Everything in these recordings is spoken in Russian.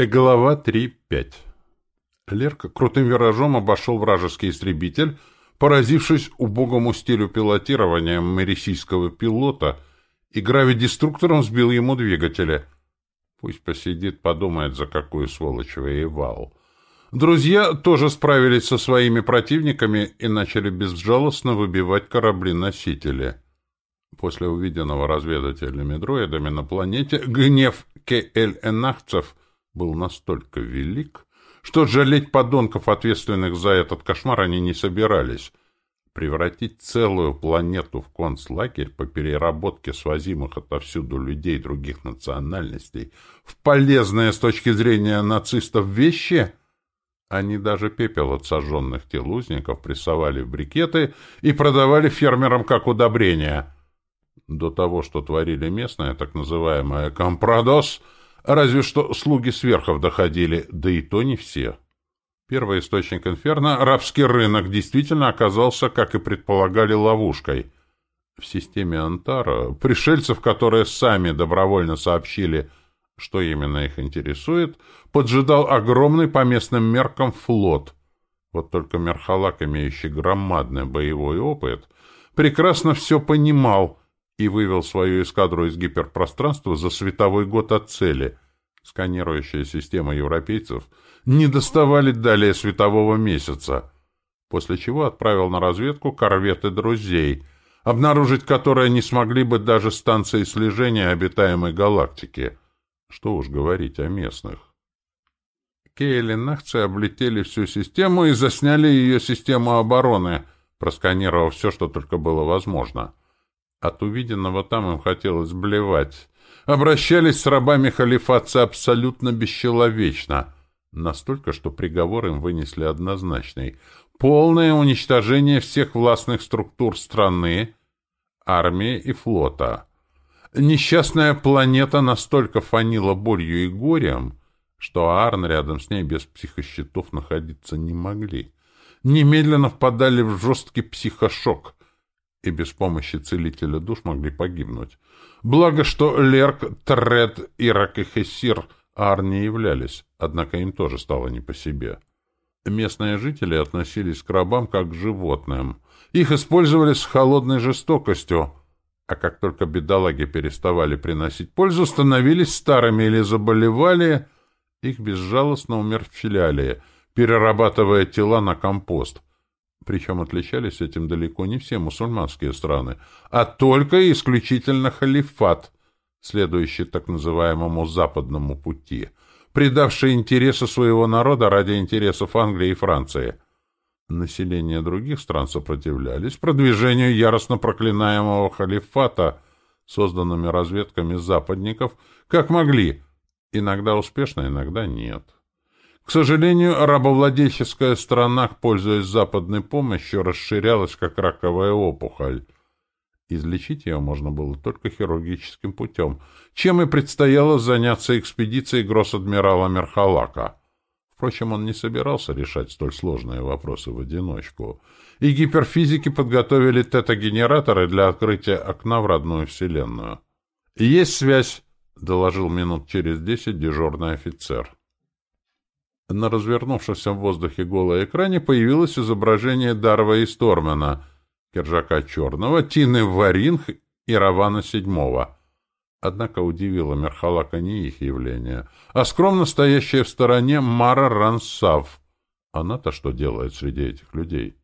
Глава 3.5 Лерк крутым виражом обошел вражеский истребитель, поразившись убогому стилю пилотирования мерисийского пилота, и гравидеструктором сбил ему двигатели. Пусть посидит, подумает, за какую сволочь воевал. Друзья тоже справились со своими противниками и начали безжалостно выбивать корабли-носители. После увиденного разведывательными дроидами на планете гнев К.Л.Энахцев — был настолько велик, что жалеть подонков, ответственных за этот кошмар, они не собирались. Превратить целую планету в концлагерь по переработке свозимых отовсюду людей других национальностей в полезные с точки зрения нацистов вещи — они даже пепел от сожженных тел узников прессовали в брикеты и продавали фермерам как удобрение. До того, что творили местные, так называемые «компрадос», Разве что слуги сверхов доходили, да и то не все. Первый источник инферно, рабский рынок, действительно оказался, как и предполагали, ловушкой. В системе Антара пришельцев, которые сами добровольно сообщили, что именно их интересует, поджидал огромный по местным меркам флот. Вот только Мерхалак, имеющий громадный боевой опыт, прекрасно все понимал и вывел свою эскадру из гиперпространства за световой год от цели. Сканирующая система европейцев не доставали далее светового месяца, после чего отправил на разведку корветы друзей, обнаружить которые не смогли бы даже станции слежения обитаемой галактики. Что уж говорить о местных. Кейли Нахцы облетели всю систему и засняли ее систему обороны, просканировав все, что только было возможно. От увиденного там им хотелось блевать. Обращались с рабами халифатца абсолютно бесчеловечно. Настолько, что приговор им вынесли однозначный. Полное уничтожение всех властных структур страны, армии и флота. Несчастная планета настолько фанила болью и горем, что Арн рядом с ней без психощитов находиться не могли. Немедленно впадали в жесткий психошок — и без помощи целителя душ могли погибнуть. Благо, что Лерк, Тред, Ирак и Хессир Ар не являлись, однако им тоже стало не по себе. Местные жители относились к рабам как к животным. Их использовали с холодной жестокостью, а как только бедолаги переставали приносить пользу, становились старыми или заболевали, их безжалостно умерщвляли, перерабатывая тела на компост — причем отличались этим далеко не все мусульманские страны, а только исключительно халифат, следующий так называемому «западному пути», предавший интересы своего народа ради интересов Англии и Франции. Население других стран сопротивлялись продвижению яростно проклинаемого халифата, созданными разведками западников, как могли, иногда успешно, иногда нет. К сожалению, рабовладельческая страна, пользуясь западной помощью, расширялась как раковая опухоль. Излечить ее можно было только хирургическим путем, чем и предстояло заняться экспедицией гросс-адмирала Мерхалака. Впрочем, он не собирался решать столь сложные вопросы в одиночку, и гиперфизики подготовили тета-генераторы для открытия окна в родную Вселенную. «Есть связь», — доложил минут через десять дежурный офицер. На развернувшемся в воздухе голой экране появилось изображение Дарва и Стормана, Кержака Черного, Тины Варинг и Равана Седьмого. Однако удивило Мерхалака не их явление, а скромно стоящая в стороне Мара Рансав. Она-то что делает среди этих людей?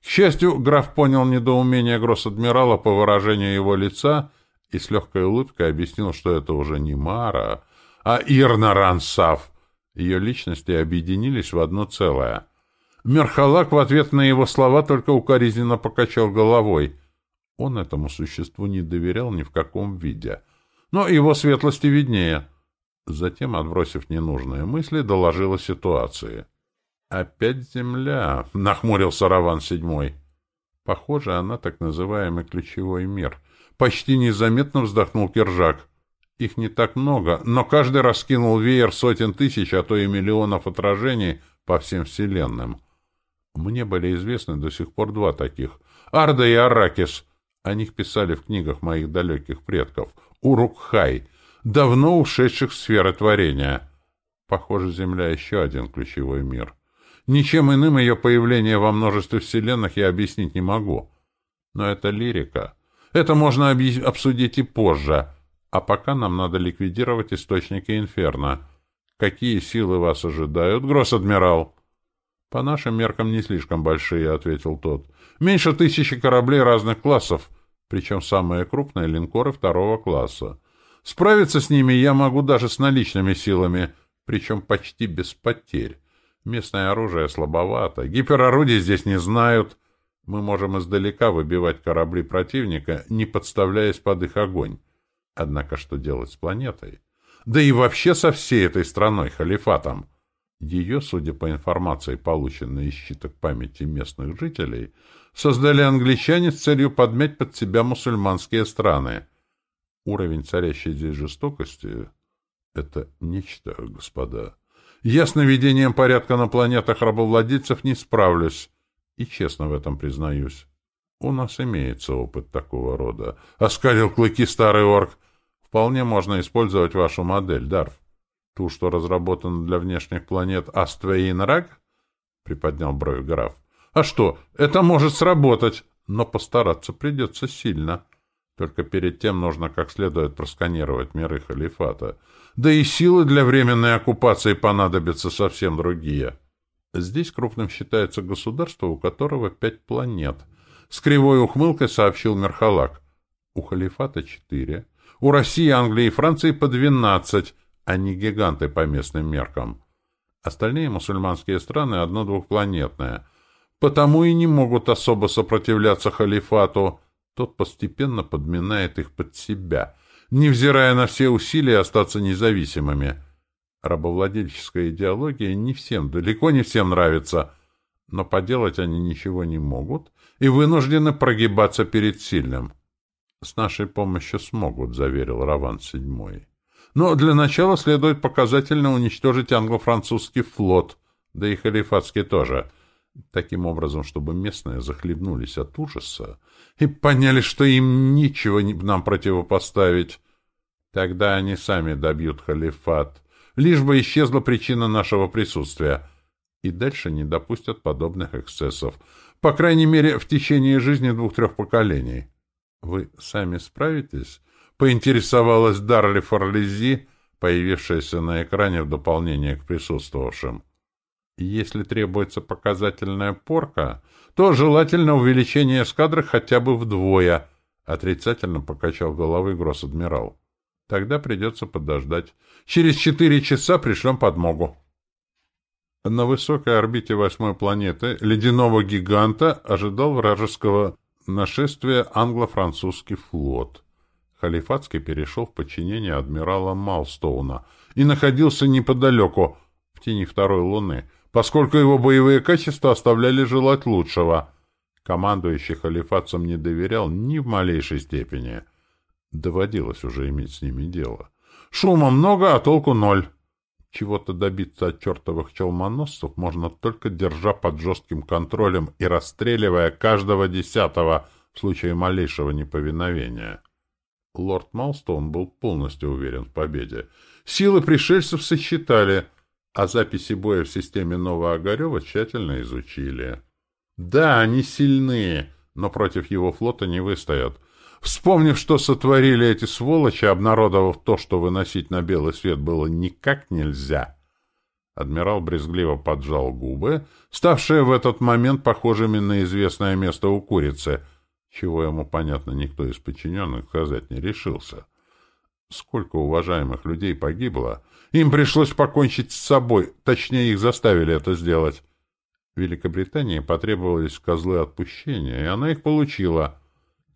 К счастью, граф понял недоумение гросс-адмирала по выражению его лица и с легкой улыбкой объяснил, что это уже не Мара, а Ирна Рансав — ее личности объединились в одно целое. Мерхалак в ответ на его слова только укоризненно покачал головой. Он этому существу не доверял ни в каком виде. Но его светлости виднее. Затем, отбросив ненужные мысли, доложила ситуации. «Опять земля!» — нахмурился Раван седьмой. Похоже, она так называемый ключевой мир. Почти незаметно вздохнул Киржак. Их не так много, но каждый раскинул веер сотен тысяч, а то и миллионов отражений по всем вселенным. Мне были известны до сих пор два таких. Арда и Аракис. О них писали в книгах моих далеких предков. Урукхай, давно ушедших в сферы творения. Похоже, Земля еще один ключевой мир. Ничем иным ее появление во множестве вселенных я объяснить не могу. Но это лирика. Это можно обсудить и позже. А пока нам надо ликвидировать источники Инферно. Какие силы вас ожидают, гросс-адмирал? — По нашим меркам не слишком большие, — ответил тот. — Меньше тысячи кораблей разных классов, причем самые крупные — линкоры второго класса. Справиться с ними я могу даже с наличными силами, причем почти без потерь. Местное оружие слабовато, гиперорудий здесь не знают. Мы можем издалека выбивать корабли противника, не подставляясь под их огонь. Однако что делать с планетой? Да и вообще со всей этой страной, халифатом. Ее, судя по информации, полученной из щиток памяти местных жителей, создали англичане с целью подмять под себя мусульманские страны. Уровень царящей здесь жестокости — это нечто, господа. Я с наведением порядка на планетах рабовладельцев не справлюсь, и честно в этом признаюсь. У нас имеется опыт такого рода. Оскалил клыки старый орк. Вполне можно использовать вашу модель, Дарф. Ту, что разработана для внешних планет Аствейн-Рак? Приподнял бровь граф. А что, это может сработать, но постараться придется сильно. Только перед тем нужно как следует просканировать миры халифата. Да и силы для временной оккупации понадобятся совсем другие. Здесь крупным считается государство, у которого пять планет. С кривой ухмылкой сообщил Мерхалак. У халифата четыре, у России, Англии и Франции по 12, а не гиганты по местным меркам. Остальные мусульманские страны одно-двухпланетные. Потому и не могут особо сопротивляться халифату. Тот постепенно подминает их под себя, невзирая на все усилия остаться независимыми. Рабовладельческая идеология не всем, далеко не всем нравится, но поделать они ничего не могут и вынуждены прогибаться перед сильным. «С нашей помощью смогут», — заверил Раван седьмой. «Но для начала следует показательно уничтожить англо-французский флот, да и халифатский тоже, таким образом, чтобы местные захлебнулись от ужаса и поняли, что им ничего нам противопоставить. Тогда они сами добьют халифат, лишь бы исчезла причина нашего присутствия, и дальше не допустят подобных эксцессов, по крайней мере, в течение жизни двух-трех поколений». «Вы сами справитесь?» — поинтересовалась Дарли Форлези, появившаяся на экране в дополнение к присутствовавшим. «Если требуется показательная порка, то желательно увеличение эскадры хотя бы вдвое», — отрицательно покачал головой гросс-адмирал. «Тогда придется подождать. Через четыре часа пришлем подмогу». На высокой орбите восьмой планеты ледяного гиганта ожидал вражеского Нашествие англо-французский флот. Халифатский перешел в подчинение адмирала Малстоуна и находился неподалеку, в тени второй луны, поскольку его боевые качества оставляли желать лучшего. Командующий халифатцам не доверял ни в малейшей степени. Доводилось уже иметь с ними дело. Шума много, а толку ноль. Чего-то добиться от чертовых челмоносцев можно только держа под жестким контролем и расстреливая каждого десятого в случае малейшего неповиновения. Лорд Малстоун был полностью уверен в победе. Силы пришельцев сосчитали, а записи боя в системе Новоогарева тщательно изучили. Да, они сильные, но против его флота не выстоят. Вспомнив, что сотворили эти сволочи, обнародовав то, что выносить на белый свет было никак нельзя, адмирал брезгливо поджал губы, ставшие в этот момент похожими на известное место у курицы, чего ему, понятно, никто из подчиненных сказать не решился. Сколько уважаемых людей погибло, им пришлось покончить с собой, точнее, их заставили это сделать. Великобритании потребовались козлы отпущения, и она их получила —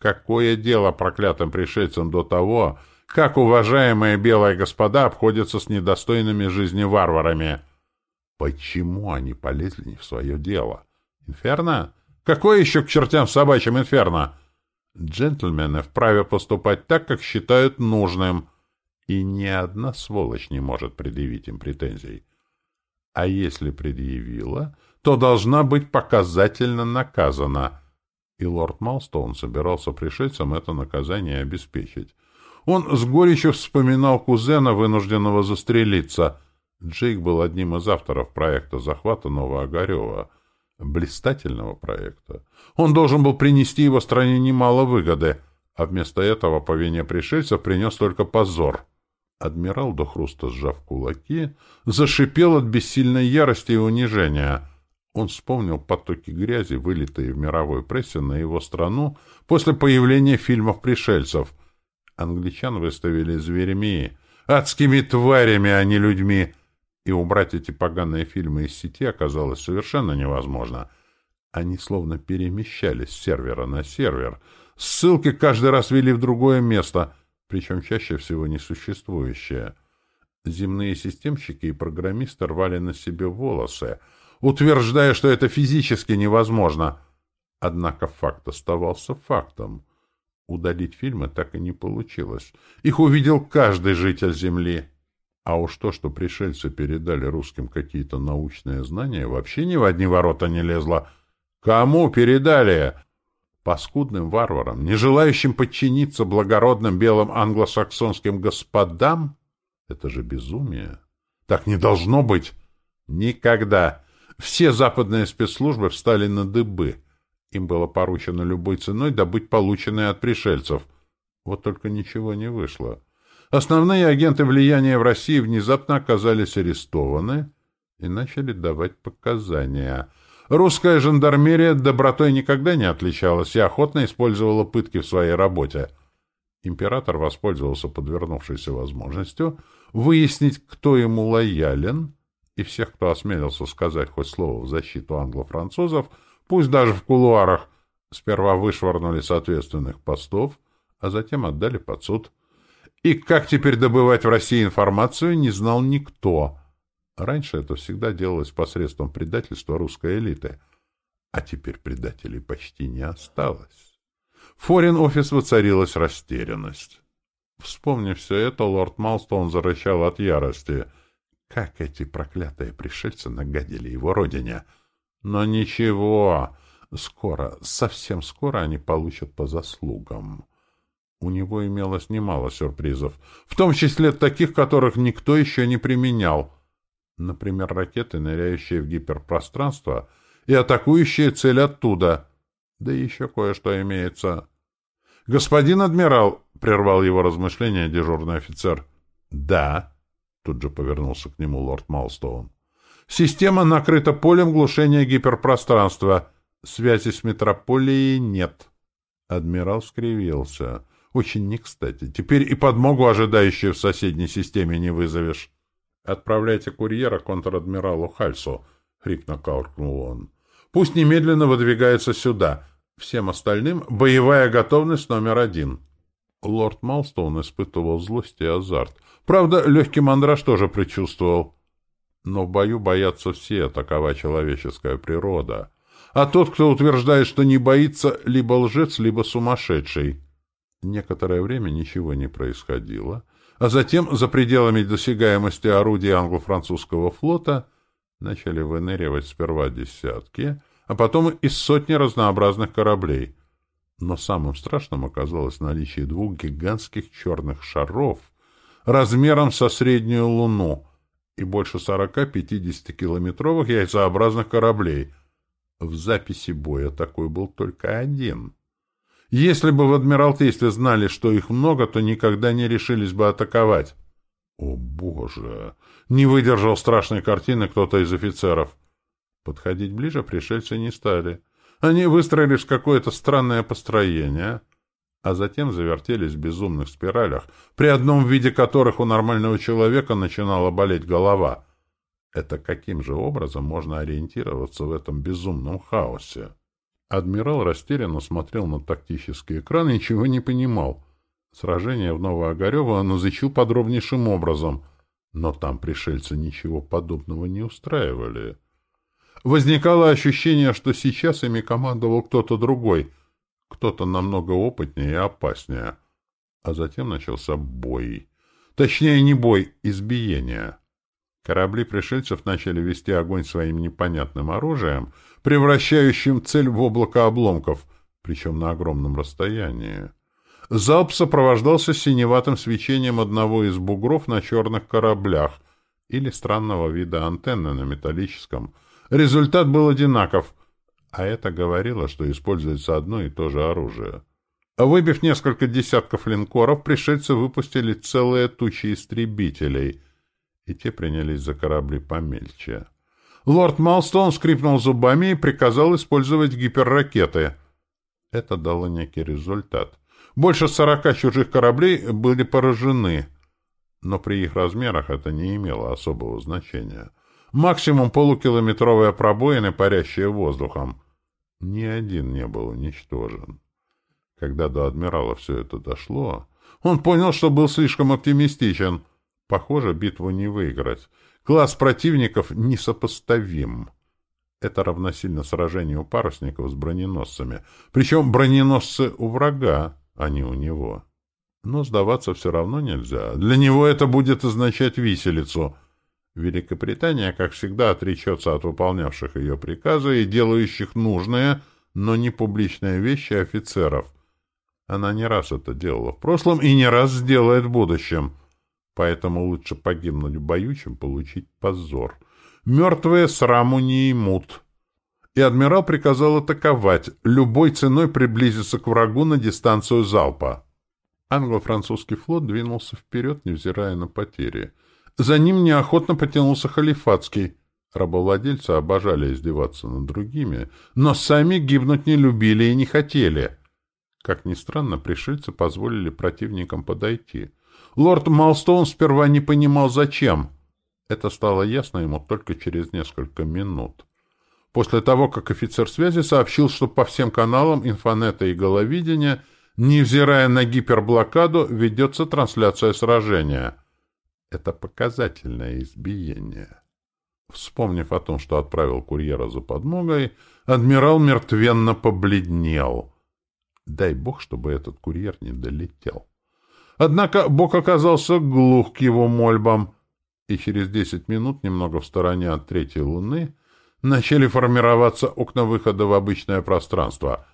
Какое дело проклятым пришельцам до того, как уважаемые белые господа обходятся с недостойными жизни варварами? Почему они полезли не в свое дело? Инферно? Какое еще к чертям собачьим инферно? Джентльмены вправе поступать так, как считают нужным, и ни одна сволочь не может предъявить им претензий. А если предъявила, то должна быть показательно наказана — и лорд Малстоун собирался пришельцам это наказание обеспечить. Он с горечью вспоминал кузена, вынужденного застрелиться. Джейк был одним из авторов проекта захвата Новоогарева, блистательного проекта. Он должен был принести его стране немало выгоды, а вместо этого по вине пришельцев принес только позор. Адмирал до хруста сжав кулаки, зашипел от бессильной ярости и унижения. Он вспомнил потоки грязи, вылитые в мировой прессе на его страну после появления фильмов пришельцев. Англичан выставили зверями, адскими тварями, а не людьми. И убрать эти поганые фильмы из сети оказалось совершенно невозможно. Они словно перемещались с сервера на сервер. Ссылки каждый раз вели в другое место, причем чаще всего несуществующее. Земные системщики и программисты рвали на себе волосы, утверждая, что это физически невозможно. Однако факт оставался фактом. Удалить фильмы так и не получилось. Их увидел каждый житель Земли. А уж то, что пришельцы передали русским какие-то научные знания, вообще ни в одни ворота не лезло. Кому передали? Паскудным варварам, не желающим подчиниться благородным белым англосаксонским господам? Это же безумие. Так не должно быть. Никогда. Все западные спецслужбы встали на дыбы. Им было поручено любой ценой добыть полученное от пришельцев. Вот только ничего не вышло. Основные агенты влияния в России внезапно оказались арестованы и начали давать показания. Русская жандармерия добротой никогда не отличалась и охотно использовала пытки в своей работе. Император воспользовался подвернувшейся возможностью выяснить, кто ему лоялен, и всех, кто осмелился сказать хоть слово в защиту англо-французов, пусть даже в кулуарах, сперва вышвырнули с ответственных постов, а затем отдали под суд. И как теперь добывать в России информацию, не знал никто. Раньше это всегда делалось посредством предательства русской элиты. А теперь предателей почти не осталось. В форин-офис воцарилась растерянность. Вспомнив все это, лорд Малстон зарычал от ярости. Как эти проклятые пришельцы нагадили его родине! Но ничего, скоро, совсем скоро они получат по заслугам. У него имелось немало сюрпризов, в том числе таких, которых никто еще не применял. Например, ракеты, ныряющие в гиперпространство и атакующие цель оттуда. Да еще кое-что имеется. «Господин адмирал!» — прервал его размышления дежурный офицер. «Да», — тут же повернулся к нему лорд Малстоун. «Система накрыта полем глушения гиперпространства. Связи с метрополией нет». Адмирал скривился. Очень не кстати. Теперь и подмогу, ожидающую в соседней системе, не вызовешь. — Отправляйте курьера контр-адмиралу Хальсу, — хрипно кауркнул он. — Пусть немедленно выдвигается сюда. Всем остальным — боевая готовность номер один. Лорд Малстоун испытывал злость и азарт. Правда, легкий мандраж тоже предчувствовал. Но в бою боятся все, такова человеческая природа. А тот, кто утверждает, что не боится, либо лжец, либо сумасшедший. Некоторое время ничего не происходило, а затем за пределами досягаемости орудий англо-французского флота начали выныривать сперва десятки, а потом и сотни разнообразных кораблей. Но самым страшным оказалось наличие двух гигантских черных шаров размером со среднюю луну и больше 40-50 километровых яйцеобразных кораблей. В записи боя такой был только один — если бы в Адмиралтействе знали, что их много, то никогда не решились бы атаковать. О, боже! Не выдержал страшной картины кто-то из офицеров. Подходить ближе пришельцы не стали. Они выстроились в какое-то странное построение, а затем завертелись в безумных спиралях, при одном виде которых у нормального человека начинала болеть голова. Это каким же образом можно ориентироваться в этом безумном хаосе? Адмирал растерянно смотрел на тактический экран и ничего не понимал. Сражение в Новоогарево он изучил подробнейшим образом, но там пришельцы ничего подобного не устраивали. Возникало ощущение, что сейчас ими командовал кто-то другой, кто-то намного опытнее и опаснее. А затем начался бой. Точнее, не бой, избиение. Корабли пришельцев начали вести огонь своим непонятным оружием, превращающим цель в облако обломков, причем на огромном расстоянии. Залп сопровождался синеватым свечением одного из бугров на черных кораблях или странного вида антенны на металлическом. Результат был одинаков, а это говорило, что используется одно и то же оружие. Выбив несколько десятков линкоров, пришельцы выпустили целые тучи истребителей, и те принялись за корабли помельче. Лорд Малстон скрипнул зубами и приказал использовать гиперракеты. Это дало некий результат. Больше сорока чужих кораблей были поражены, но при их размерах это не имело особого значения. Максимум полукилометровые пробоины, парящие воздухом. Ни один не был уничтожен. Когда до адмирала все это дошло, он понял, что был слишком оптимистичен. Похоже, битву не выиграть. Класс противников несопоставим. Это равносильно сражению парусников с броненосцами. Причем броненосцы у врага, а не у него. Но сдаваться все равно нельзя. Для него это будет означать виселицу. Великобритания, как всегда, отречется от выполнявших ее приказы и делающих нужные, но не публичные вещи офицеров. Она не раз это делала в прошлом и не раз сделает в будущем. Поэтому лучше погибнуть в бою, чем получить позор. Мертвые сраму не имут. И адмирал приказал атаковать, любой ценой приблизиться к врагу на дистанцию залпа. Англо-французский флот двинулся вперед, невзирая на потери. За ним неохотно потянулся халифатский. Рабовладельцы обожали издеваться над другими, но сами гибнуть не любили и не хотели. Как ни странно, пришельцы позволили противникам подойти. Лорд Малстоун сперва не понимал, зачем. Это стало ясно ему только через несколько минут. После того, как офицер связи сообщил, что по всем каналам инфонета и головидения, невзирая на гиперблокаду, ведется трансляция сражения — это показательное избиение. Вспомнив о том, что отправил курьера за подмогой, адмирал мертвенно побледнел. Дай бог, чтобы этот курьер не долетел. Однако бог оказался глух к его мольбам, и через десять минут, немного в стороне от третьей луны, начали формироваться окна выхода в обычное пространство.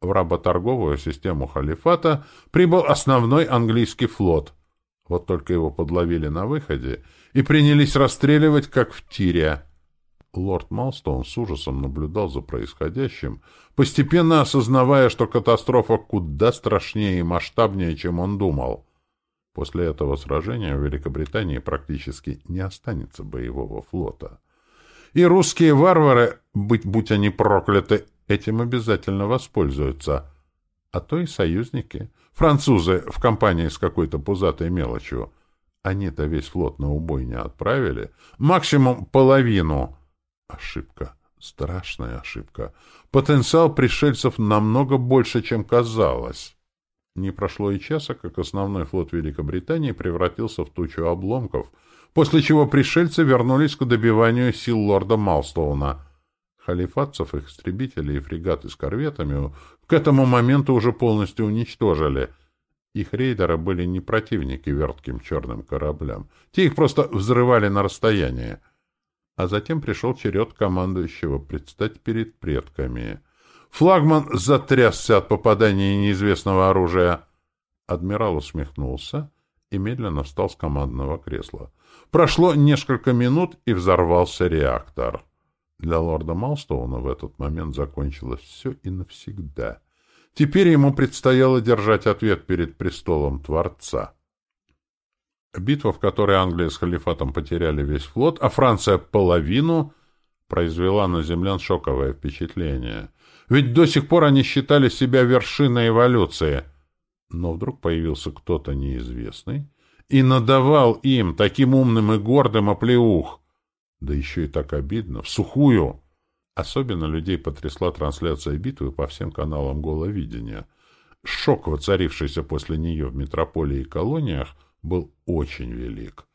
В работорговую систему халифата прибыл основной английский флот — вот только его подловили на выходе и принялись расстреливать, как в тире. Лорд Малстоун с ужасом наблюдал за происходящим, постепенно осознавая, что катастрофа куда страшнее и масштабнее, чем он думал. После этого сражения в Великобритании практически не останется боевого флота. И русские варвары, быть будь они прокляты, этим обязательно воспользуются. А то и союзники — Французы в компании с какой-то пузатой мелочью. Они-то весь флот на убой не отправили. Максимум половину. Ошибка. Страшная ошибка. Потенциал пришельцев намного больше, чем казалось. Не прошло и часа, как основной флот Великобритании превратился в тучу обломков, после чего пришельцы вернулись к добиванию сил лорда Малстоуна. Халифатцев, их истребители и фрегаты с корветами к этому моменту уже полностью уничтожили. Их рейдеры были не противники вертким черным кораблям. Те их просто взрывали на расстоянии. А затем пришел черед командующего предстать перед предками. Флагман затрясся от попадания неизвестного оружия. Адмирал усмехнулся и медленно встал с командного кресла. Прошло несколько минут, и взорвался реактор. Для лорда Малстоуна в этот момент закончилось все и навсегда. Теперь ему предстояло держать ответ перед престолом Творца. Битва, в которой Англия с халифатом потеряли весь флот, а Франция — половину, произвела на землян шоковое впечатление. Ведь до сих пор они считали себя вершиной эволюции. Но вдруг появился кто-то неизвестный и надавал им, таким умным и гордым, оплеух — да еще и так обидно. В сухую! Особенно людей потрясла трансляция битвы по всем каналам головидения. Шок, воцарившийся после нее в метрополии и колониях, был очень велик.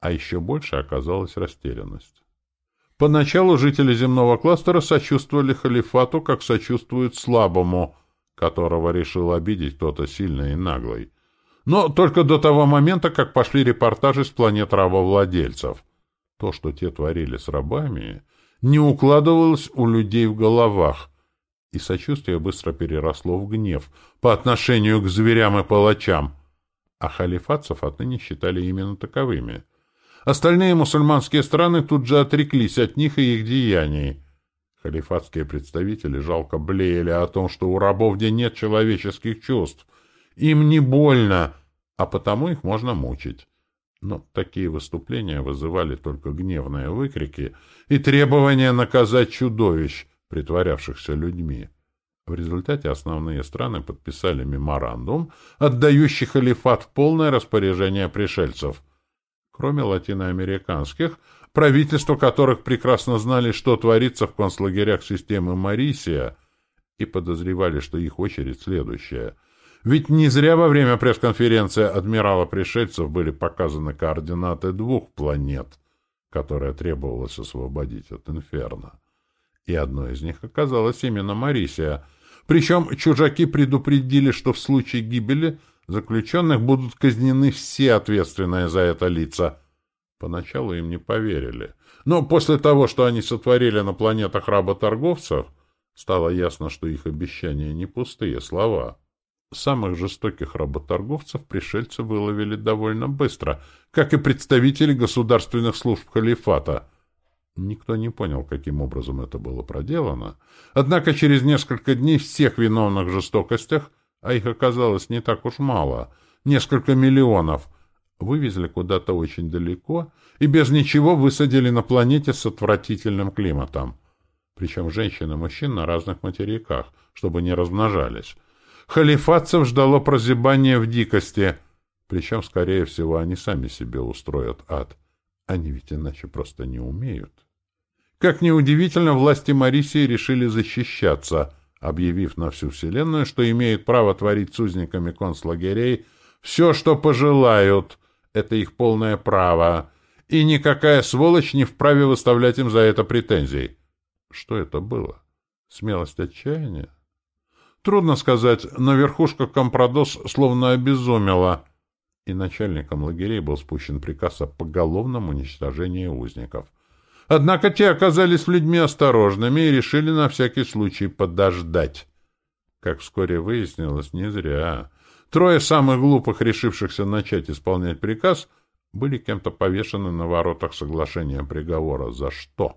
А еще больше оказалась растерянность. Поначалу жители земного кластера сочувствовали халифату, как сочувствуют слабому, которого решил обидеть кто-то сильный и наглый. Но только до того момента, как пошли репортажи с планет рабовладельцев — то, что те творили с рабами, не укладывалось у людей в головах, и сочувствие быстро переросло в гнев по отношению к зверям и палачам, а халифатцев отныне считали именно таковыми. Остальные мусульманские страны тут же отреклись от них и их деяний. Халифатские представители жалко блеяли о том, что у рабов где нет человеческих чувств. Им не больно, а потому их можно мучить. Но такие выступления вызывали только гневные выкрики и требования наказать чудовищ, притворявшихся людьми. В результате основные страны подписали меморандум, отдающий халифат в полное распоряжение пришельцев. Кроме латиноамериканских, правительства которых прекрасно знали, что творится в концлагерях системы Марисия, и подозревали, что их очередь следующая — ведь не зря во время пресс-конференции адмирала пришельцев были показаны координаты двух планет, которые требовалось освободить от инферно. И одной из них оказалась именно Марисия. Причем чужаки предупредили, что в случае гибели заключенных будут казнены все ответственные за это лица. Поначалу им не поверили. Но после того, что они сотворили на планетах работорговцев, стало ясно, что их обещания не пустые слова. Самых жестоких работорговцев пришельцы выловили довольно быстро, как и представители государственных служб халифата. Никто не понял, каким образом это было проделано. Однако через несколько дней всех виновных в жестокостях, а их оказалось не так уж мало, несколько миллионов, вывезли куда-то очень далеко и без ничего высадили на планете с отвратительным климатом. Причем женщин и мужчин на разных материках, чтобы не размножались халифатцев ждало прозябание в дикости. Причем, скорее всего, они сами себе устроят ад. Они ведь иначе просто не умеют. Как неудивительно, власти Марисии решили защищаться, объявив на всю Вселенную, что имеют право творить с узниками концлагерей все, что пожелают. Это их полное право. И никакая сволочь не вправе выставлять им за это претензий. Что это было? Смелость отчаяния? Трудно сказать, но верхушка Компрадос словно обезумела, и начальником лагерей был спущен приказ о поголовном уничтожении узников. Однако те оказались людьми осторожными и решили на всякий случай подождать. Как вскоре выяснилось, не зря. Трое самых глупых, решившихся начать исполнять приказ, были кем-то повешены на воротах соглашения приговора. За что?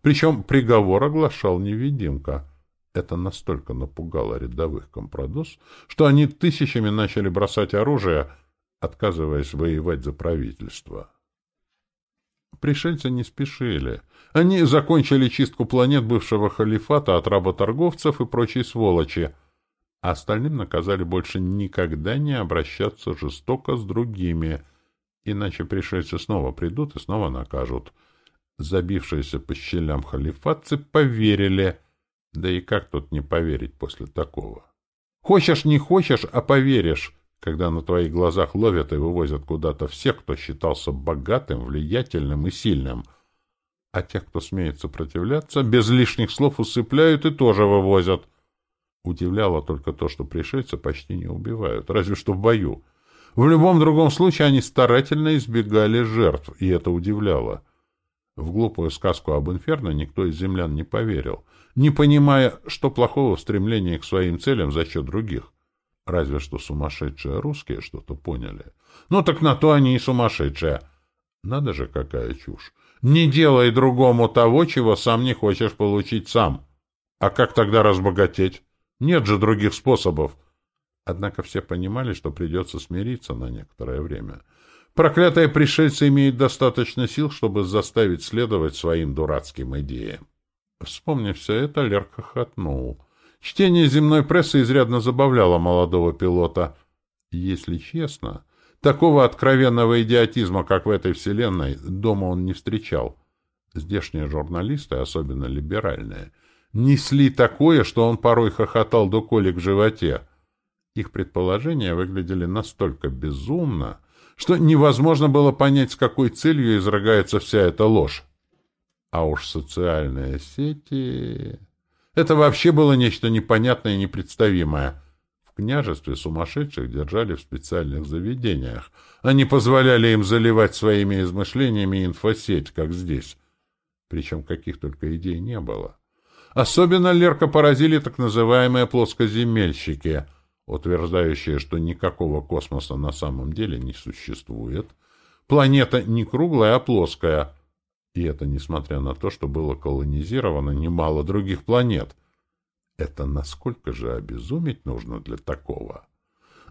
Причем приговор оглашал невидимка — это настолько напугало рядовых компрадос, что они тысячами начали бросать оружие, отказываясь воевать за правительство. Пришельцы не спешили. Они закончили чистку планет бывшего халифата от работорговцев и прочей сволочи, а остальным наказали больше никогда не обращаться жестоко с другими, иначе пришельцы снова придут и снова накажут. Забившиеся по щелям халифатцы поверили — да и как тут не поверить после такого? Хочешь, не хочешь, а поверишь, когда на твоих глазах ловят и вывозят куда-то всех, кто считался богатым, влиятельным и сильным. А тех, кто смеет сопротивляться, без лишних слов усыпляют и тоже вывозят. Удивляло только то, что пришельцы почти не убивают, разве что в бою. В любом другом случае они старательно избегали жертв, и это удивляло. В глупую сказку об инферно никто из землян не поверил, не понимая, что плохого в стремлении к своим целям за счет других. Разве что сумасшедшие русские что-то поняли. Ну так на то они и сумасшедшие. Надо же, какая чушь. Не делай другому того, чего сам не хочешь получить сам. А как тогда разбогатеть? Нет же других способов. Однако все понимали, что придется смириться на некоторое время — Проклятые пришельцы имеют достаточно сил, чтобы заставить следовать своим дурацким идеям. Вспомнив все это, Лер хохотнул. Чтение земной прессы изрядно забавляло молодого пилота. Если честно, такого откровенного идиотизма, как в этой вселенной, дома он не встречал. Здешние журналисты, особенно либеральные, несли такое, что он порой хохотал до колик в животе. Их предположения выглядели настолько безумно, что невозможно было понять, с какой целью изрыгается вся эта ложь. А уж социальные сети... Это вообще было нечто непонятное и непредставимое. В княжестве сумасшедших держали в специальных заведениях. Они позволяли им заливать своими измышлениями инфосеть, как здесь. Причем каких только идей не было. Особенно Лерка поразили так называемые плоскоземельщики — утверждающие, что никакого космоса на самом деле не существует, Планета не круглая, а плоская. И это несмотря на то, что было колонизировано немало других планет. Это насколько же обезуметь нужно для такого?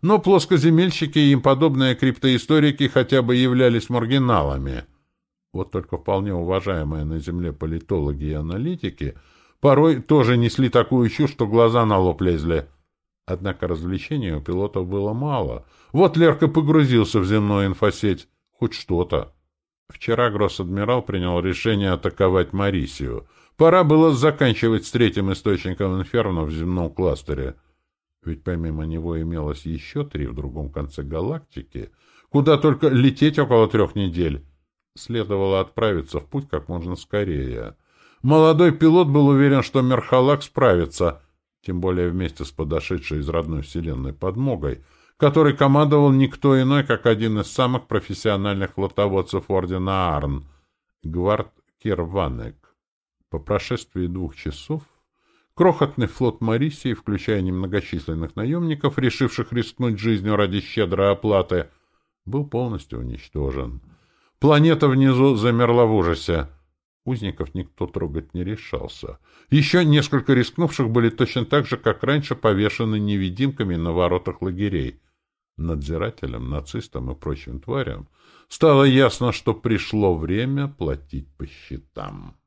Но плоскоземельщики и им подобные криптоисторики хотя бы являлись маргиналами. Вот только вполне уважаемые на Земле политологи и аналитики порой тоже несли такую чушь, что глаза на лоб лезли. Однако развлечений у пилотов было мало. Вот Лерка погрузился в земную инфосеть. Хоть что-то. Вчера Гросс-адмирал принял решение атаковать Марисию. Пора было заканчивать с третьим источником инферно в земном кластере. Ведь помимо него имелось еще три в другом конце галактики, куда только лететь около трех недель. Следовало отправиться в путь как можно скорее. Молодой пилот был уверен, что Мерхалак справится, тем более вместе с подошедшей из родной вселенной подмогой, который командовал никто иной, как один из самых профессиональных флотоводцев Ордена Арн — Гвард Кирванек. По прошествии двух часов крохотный флот Марисии, включая немногочисленных наемников, решивших рискнуть жизнью ради щедрой оплаты, был полностью уничтожен. Планета внизу замерла в ужасе. Узников никто трогать не решался. Еще несколько рискнувших были точно так же, как раньше, повешены невидимками на воротах лагерей. Надзирателям, нацистам и прочим тварям стало ясно, что пришло время платить по счетам.